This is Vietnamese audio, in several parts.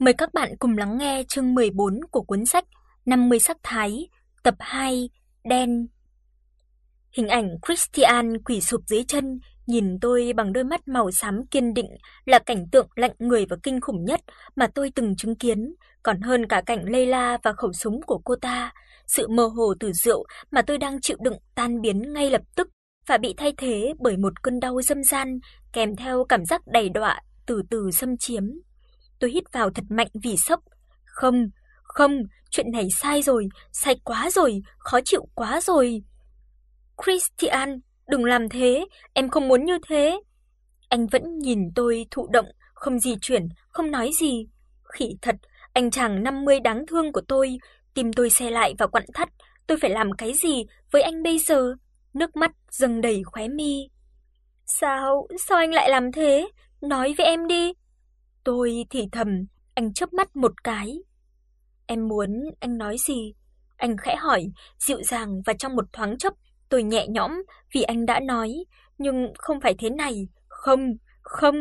Mời các bạn cùng lắng nghe chương 14 của cuốn sách 50 sắc thái, tập 2, đen. Hình ảnh Christian quỳ sụp dưới chân, nhìn tôi bằng đôi mắt màu xám kiên định, là cảnh tượng lạnh người và kinh khủng nhất mà tôi từng chứng kiến, còn hơn cả cảnh Layla và khẩu súng của cô ta. Sự mơ hồ từ rượu mà tôi đang chịu đựng tan biến ngay lập tức và bị thay thế bởi một cơn đau dâm gian kèm theo cảm giác đầy đọa từ từ xâm chiếm. Tôi hít vào thật mạnh vì sốc. Không, không, chuyện này sai rồi, sai quá rồi, khó chịu quá rồi. Christian, đừng làm thế, em không muốn như thế. Anh vẫn nhìn tôi thụ động, không di chuyển, không nói gì. Khỉ thật, anh chàng 50 đáng thương của tôi, tim tôi xe lại và quặn thắt, tôi phải làm cái gì với anh bây giờ? Nước mắt dâng đầy khóe mi. Sao, sao anh lại làm thế? Nói với em đi. Tôi thì thầm, anh chớp mắt một cái. Em muốn anh nói gì? Anh khẽ hỏi, dịu dàng và trong một thoáng chốc, tôi nhẹ nhõm vì anh đã nói, nhưng không phải thế này, không, không.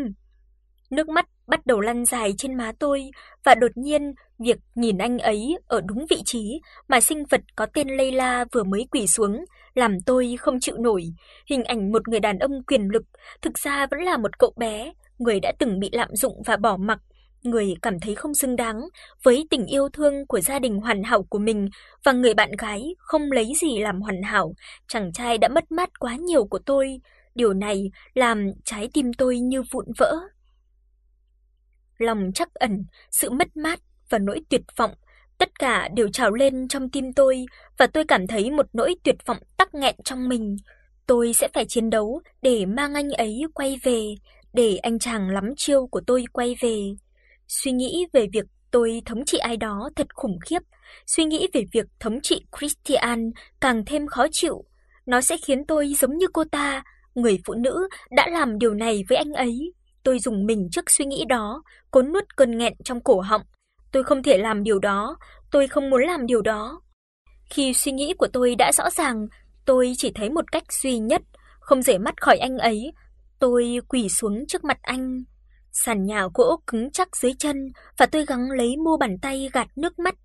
Nước mắt bắt đầu lăn dài trên má tôi và đột nhiên, việc nhìn anh ấy ở đúng vị trí mà sinh vật có tên Layla vừa mới quỳ xuống làm tôi không chịu nổi. Hình ảnh một người đàn ông quyền lực thực ra vẫn là một cậu bé, người đã từng bị lạm dụng và bỏ mặc, người cảm thấy không xứng đáng với tình yêu thương của gia đình hoàn hảo của mình và người bạn gái không lấy gì làm hoàn hảo, chàng trai đã mất mát quá nhiều của tôi, điều này làm trái tim tôi như vụn vỡ. Lòng trắc ẩn, sự mất mát và nỗi tuyệt vọng tất cả đều trào lên trong tim tôi và tôi cảm thấy một nỗi tuyệt vọng tắc nghẹn trong mình. Tôi sẽ phải chiến đấu để mang anh ấy quay về, để anh chàng lắm chiêu của tôi quay về. Suy nghĩ về việc tôi thống trị ai đó thật khủng khiếp, suy nghĩ về việc thống trị Christian càng thêm khó chịu. Nó sẽ khiến tôi giống như cô ta, người phụ nữ đã làm điều này với anh ấy. Tôi dùng mình trước suy nghĩ đó, cố nuốt cơn nghẹn trong cổ họng. Tôi không thể làm điều đó, tôi không muốn làm điều đó. Khi suy nghĩ của tôi đã rõ ràng, tôi chỉ thấy một cách duy nhất, không rời mắt khỏi anh ấy, Tôi quỳ xuống trước mặt anh, sàn nhà gỗ cứng chắc dưới chân và tôi gắng lấy mu bàn tay gạt nước mắt.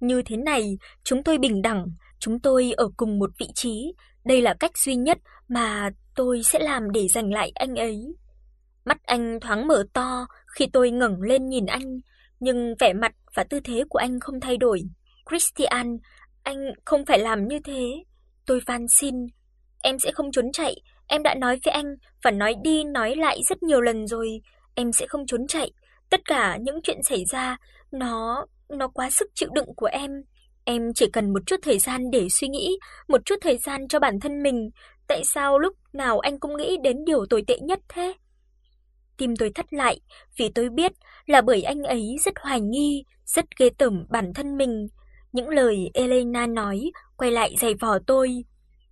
Như thế này, chúng tôi bình đẳng, chúng tôi ở cùng một vị trí, đây là cách duy nhất mà tôi sẽ làm để giành lại anh ấy. Mắt anh thoáng mở to khi tôi ngẩng lên nhìn anh, nhưng vẻ mặt và tư thế của anh không thay đổi. Christian, anh không phải làm như thế. Tôi van xin, em sẽ không trốn chạy, Em đã nói với anh và nói đi nói lại rất nhiều lần rồi, em sẽ không trốn chạy. Tất cả những chuyện xảy ra, nó nó quá sức chịu đựng của em. Em chỉ cần một chút thời gian để suy nghĩ, một chút thời gian cho bản thân mình. Tại sao lúc nào anh cũng nghĩ đến điều tồi tệ nhất thế? Tim tôi thắt lại, vì tôi biết là bởi anh ấy rất hoài nghi, rất ghê tởm bản thân mình. Những lời Elena nói quay lại giày vò tôi,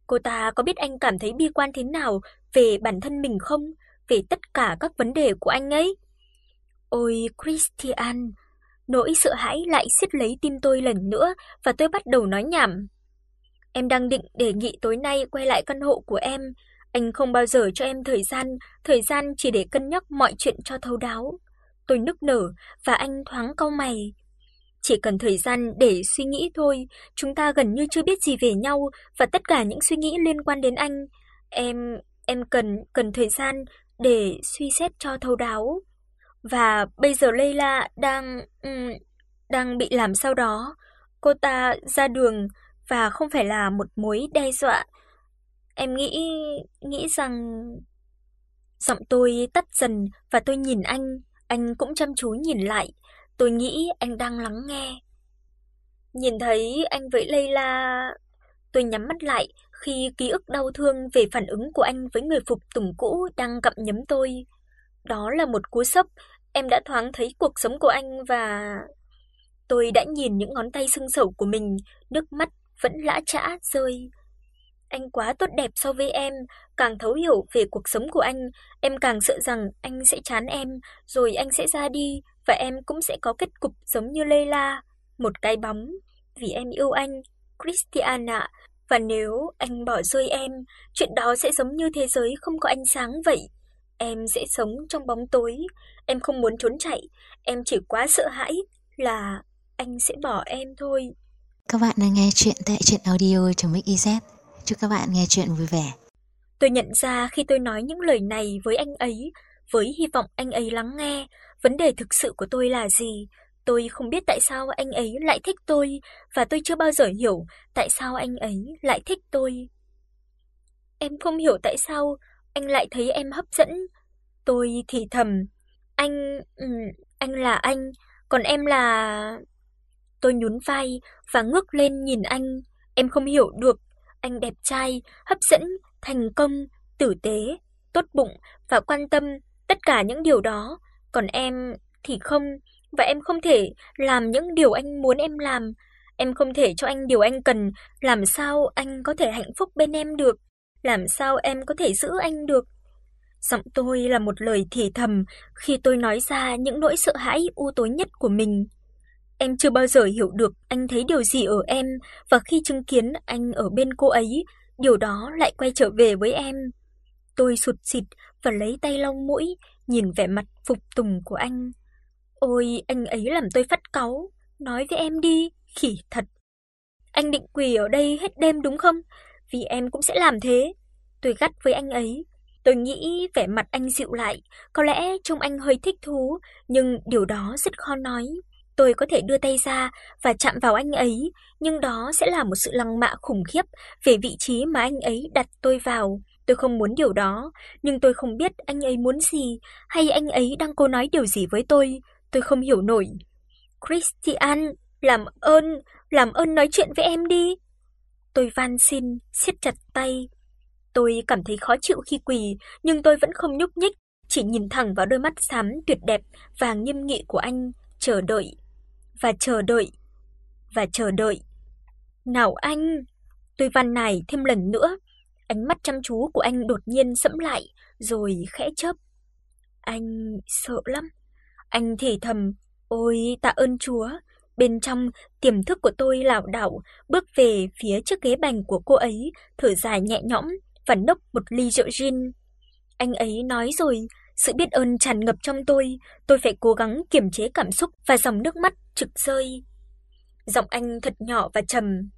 Cô ta có biết anh cảm thấy bi quan thế nào về bản thân mình không? Về tất cả các vấn đề của anh ấy? Ôi Christian, nỗi sợ hãi lại siết lấy tim tôi lần nữa và tôi bắt đầu nói nhảm. Em đang định đề nghị tối nay quay lại căn hộ của em, anh không bao giờ cho em thời gian, thời gian chỉ để cân nhắc mọi chuyện cho thấu đáo. Tôi nức nở và anh thoáng cau mày. Chỉ cần thời gian để suy nghĩ thôi, chúng ta gần như chưa biết gì về nhau và tất cả những suy nghĩ liên quan đến anh, em em cần cần thời gian để suy xét cho thấu đáo. Và bây giờ Leila đang um, đang bị làm sao đó, cô ta ra đường và không phải là một mối đe dọa. Em nghĩ nghĩ rằng giọng tôi tắt dần và tôi nhìn anh, anh cũng chăm chú nhìn lại. Tôi nghĩ anh đang lắng nghe. Nhìn thấy anh với Layla, tôi nhắm mắt lại khi ký ức đau thương về phản ứng của anh với người phục tùng cũ đang gặm nhấm tôi. Đó là một cú sốc, em đã thoáng thấy cuộc sống của anh và tôi đã nhìn những ngón tay sưng sẩu của mình, nước mắt vẫn lã chã rơi. Anh quá tốt đẹp so với em, càng thấu hiểu về cuộc sống của anh, em càng sợ rằng anh sẽ chán em, rồi anh sẽ ra đi và em cũng sẽ có kết cục giống như Layla, một cái bóng, vì em yêu anh, Christiana, và nếu anh bỏ rơi em, chuyện đó sẽ giống như thế giới không có ánh sáng vậy. Em sẽ sống trong bóng tối, em không muốn trốn chạy, Em chỉ quá sợ hãi là anh sẽ bỏ em thôi. Các bạn đang nghe chuyện tại truyện audio.mix.iz. Chúc các bạn nghe chuyện vui vẻ. Tôi nhận ra khi tôi nói những lời này với anh ấy, với hy vọng anh ấy lắng nghe, vấn đề thực sự của tôi là gì. Tôi không biết tại sao anh ấy lại thích tôi và tôi chưa bao giờ hiểu tại sao anh ấy lại thích tôi. Em không hiểu tại sao anh lại thấy em hấp dẫn. Tôi thì thầm, anh ừ, anh là anh, còn em là Tôi nhún vai và ngước lên nhìn anh, em không hiểu được, anh đẹp trai, hấp dẫn, thành công, tử tế, tốt bụng và quan tâm, tất cả những điều đó, còn em thì không, và em không thể làm những điều anh muốn em làm. Em không thể cho anh điều anh cần, làm sao anh có thể hạnh phúc bên em được? Làm sao em có thể giữ anh được? Giọng tôi là một lời thì thầm khi tôi nói ra những nỗi sợ hãi u tối nhất của mình. Em chưa bao giờ hiểu được anh thấy điều gì ở em và khi chứng kiến anh ở bên cô ấy, điều đó lại quay trở về với em. Tôi sụt sịt và lấy tay lau mũi, nhìn vẻ mặt phục tùng của anh. Ôi, anh ấy làm tôi phát cáu, nói với em đi, khỉ thật. Anh định quỳ ở đây hết đêm đúng không? Vì em cũng sẽ làm thế. Tôi gắt với anh ấy. Tôi nghĩ vẻ mặt anh dịu lại, có lẽ trông anh hơi thích thú, nhưng điều đó rất khó nói. Tôi có thể đưa tay ra và chạm vào anh ấy, nhưng đó sẽ là một sự lăng mạ khủng khiếp về vị trí mà anh ấy đặt tôi vào. Tôi không muốn điều đó, nhưng tôi không biết anh ấy muốn gì hay anh ấy đang cố nói điều gì với tôi, tôi không hiểu nổi. Christian, làm ơn, làm ơn nói chuyện với em đi. Tôi van xin, siết chặt tay. Tôi cảm thấy khó chịu khi quỳ, nhưng tôi vẫn không nhúc nhích, chỉ nhìn thẳng vào đôi mắt xám tuyệt đẹp và nghiêm nghị của anh, chờ đợi và chờ đợi và chờ đợi. "Nào anh!" Tôi van nài thêm lần nữa. Ánh mắt chăm chú của anh đột nhiên sẫm lại rồi khẽ chớp. "Anh sợ lắm." Anh thì thầm, "Ôi tạ ơn Chúa." Bên trong, tiềm thức của tôi lảo đảo bước về phía chiếc ghế bành của cô ấy, thở dài nhẹ nhõm và nốc một ly rượu gin. Anh ấy nói rồi, sự biết ơn tràn ngập trong tôi, tôi phải cố gắng kiềm chế cảm xúc và dòng nước mắt trực rơi. Giọng anh thật nhỏ và trầm.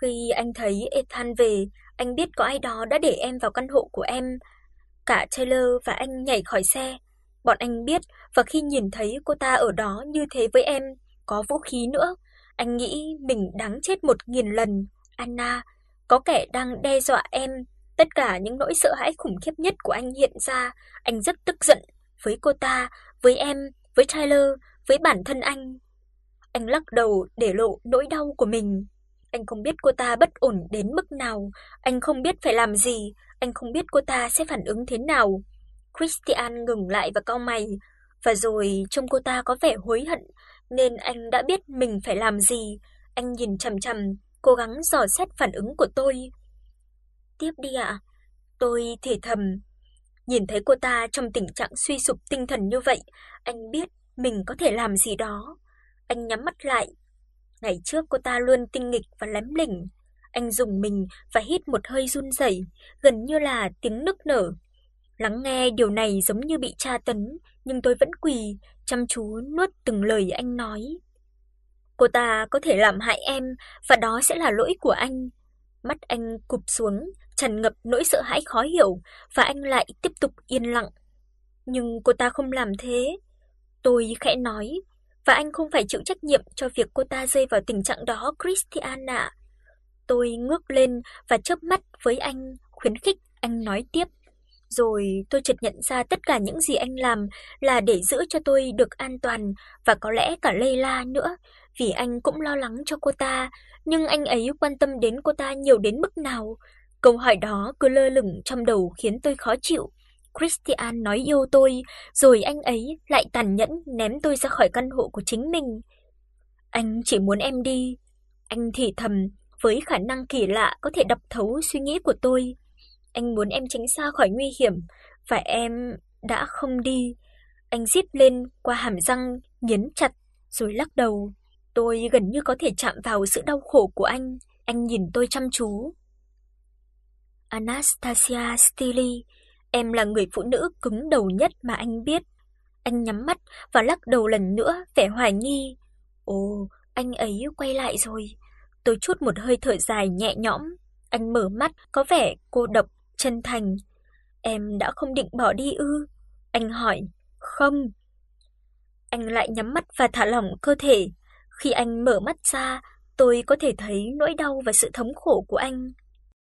Khi anh thấy Ethan về, anh biết có ai đó đã để em vào căn hộ của em. Cả Taylor và anh nhảy khỏi xe. Bọn anh biết và khi nhìn thấy cô ta ở đó như thế với em, có vũ khí nữa, anh nghĩ mình đáng chết một nghìn lần. Anna, có kẻ đang đe dọa em. Tất cả những nỗi sợ hãi khủng khiếp nhất của anh hiện ra, anh rất tức giận với cô ta, với em, với Tyler, với bản thân anh. Anh lắc đầu để lộ nỗi đau của mình. Anh không biết cô ta bất ổn đến mức nào, anh không biết phải làm gì, anh không biết cô ta sẽ phản ứng thế nào. Christian ngừng lại và cau mày, và rồi trông cô ta có vẻ hối hận, nên anh đã biết mình phải làm gì. Anh nhìn chằm chằm, cố gắng dò xét phản ứng của tôi. "Tiếp đi ạ." Tôi thì thầm. Nhìn thấy cô ta trong tình trạng suy sụp tinh thần như vậy, anh biết mình có thể làm gì đó. Anh nhắm mắt lại. Ngày trước cô ta luôn tinh nghịch và lém lỉnh. Anh dùng mình và hít một hơi run rẩy, gần như là tiếng nức nở. Lắng nghe điều này giống như bị tra tấn, nhưng tôi vẫn quỳ, chăm chú nuốt từng lời anh nói. Cô ta có thể làm hại em và đó sẽ là lỗi của anh. Mắt anh cụp xuống, tràn ngập nỗi sợ hãi khó hiểu và anh lại tiếp tục yên lặng. Nhưng cô ta không làm thế. Tôi khẽ nói, và anh không phải chịu trách nhiệm cho việc cô ta rơi vào tình trạng đó, Christiana. Tôi ngước lên và chớp mắt với anh, khuyến khích anh nói tiếp. Rồi tôi chợt nhận ra tất cả những gì anh làm là để giữ cho tôi được an toàn và có lẽ cả Leila nữa, vì anh cũng lo lắng cho cô ta, nhưng anh ấy quan tâm đến cô ta nhiều đến mức nào? Câu hỏi đó cứ lơ lửng trong đầu khiến tôi khó chịu. Christian nói yêu tôi, rồi anh ấy lại tàn nhẫn ném tôi ra khỏi căn hộ của chính mình. Anh chỉ muốn em đi. Anh thì thầm với khả năng kỳ lạ có thể đọc thấu suy nghĩ của tôi. Anh muốn em tránh xa khỏi nguy hiểm và em đã không đi. Anh rít lên qua hàm răng nghiến chặt rồi lắc đầu. Tôi gần như có thể chạm vào sự đau khổ của anh. Anh nhìn tôi chăm chú. Anastasia Stili, em là người phụ nữ cứng đầu nhất mà anh biết. Anh nhắm mắt và lắc đầu lần nữa, vẻ hoài nghi. Ồ, anh ấy quay lại rồi. Tôi chút một hơi thở dài nhẹ nhõm. Anh mở mắt, có vẻ cô độc, chân thành. Em đã không định bỏ đi ư? Anh hỏi. Không. Anh lại nhắm mắt và thả lỏng cơ thể. Khi anh mở mắt ra, tôi có thể thấy nỗi đau và sự thống khổ của anh.